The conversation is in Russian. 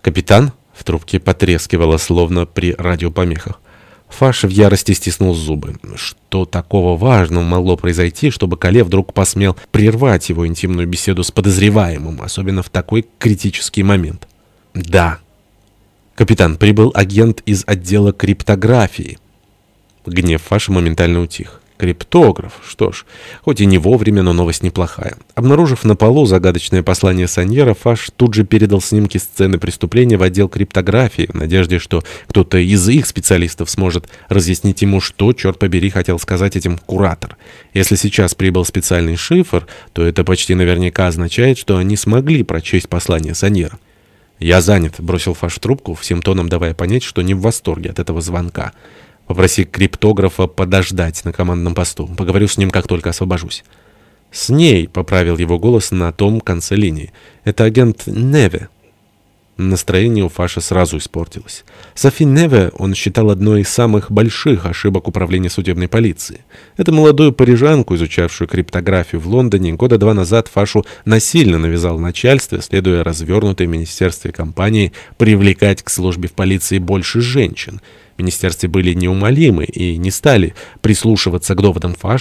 «Капитан?» — в трубке потрескивало, словно при радиопомехах. Фаш в ярости стиснул зубы. Что такого важного могло произойти, чтобы Кале вдруг посмел прервать его интимную беседу с подозреваемым, особенно в такой критический момент? «Да». «Капитан, прибыл агент из отдела криптографии». Гнев Фаша моментально утих. Криптограф. Что ж, хоть и не вовремя, но новость неплохая. Обнаружив на полу загадочное послание Саньера, Фаш тут же передал снимки сцены преступления в отдел криптографии, в надежде, что кто-то из их специалистов сможет разъяснить ему, что, черт побери, хотел сказать этим куратор. Если сейчас прибыл специальный шифр, то это почти наверняка означает, что они смогли прочесть послание Саньера. «Я занят», — бросил Фаш трубку, всем тоном давая понять, что не в восторге от этого звонка. Попроси криптографа подождать на командном посту. Поговорю с ним, как только освобожусь. «С ней», — поправил его голос на том конце линии. «Это агент Неве». Настроение у Фаша сразу испортилось. Софи Неве он считал одной из самых больших ошибок управления судебной полиции. Эту молодую парижанку, изучавшую криптографию в Лондоне, года два назад Фашу насильно навязал начальство, следуя развернутой министерстве компании привлекать к службе в полиции больше женщин. В министерстве были неумолимы и не стали прислушиваться к доводам Фашу,